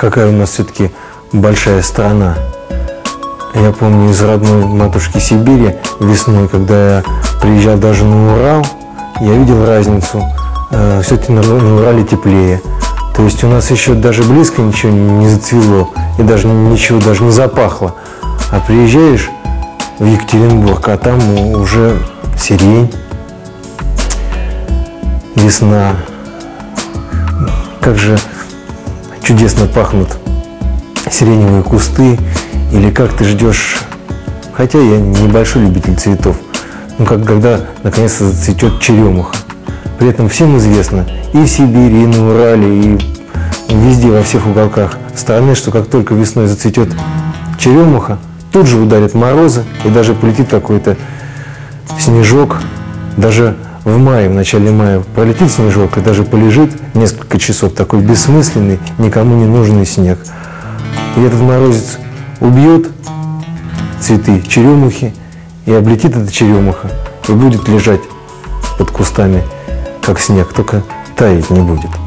какая у нас все-таки большая страна. Я помню из родной матушки Сибири весной, когда я приезжал даже на Урал, я видел разницу. Э, Все-таки на, на Урале теплее. То есть у нас еще даже близко ничего не зацвело и даже ничего даже не запахло. А приезжаешь в Екатеринбург, а там уже сирень, весна. Как же чудесно пахнут сиреневые кусты, или как ты ждешь, хотя я небольшой любитель цветов, ну как когда наконец-то зацветет черемуха. При этом всем известно и в Сибири, и на Урале, и везде, во всех уголках страны, что как только весной зацветет черемуха, тут же ударят морозы, и даже полетит какой-то снежок, даже в мае, в начале мая пролетит снежок и даже полежит несколько часов, такой бессмысленный, никому не нужный снег. И этот морозец убьет цветы черемухи, и облетит эта черемуха, и будет лежать под кустами, как снег, только таять не будет.